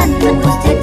Jangan berputus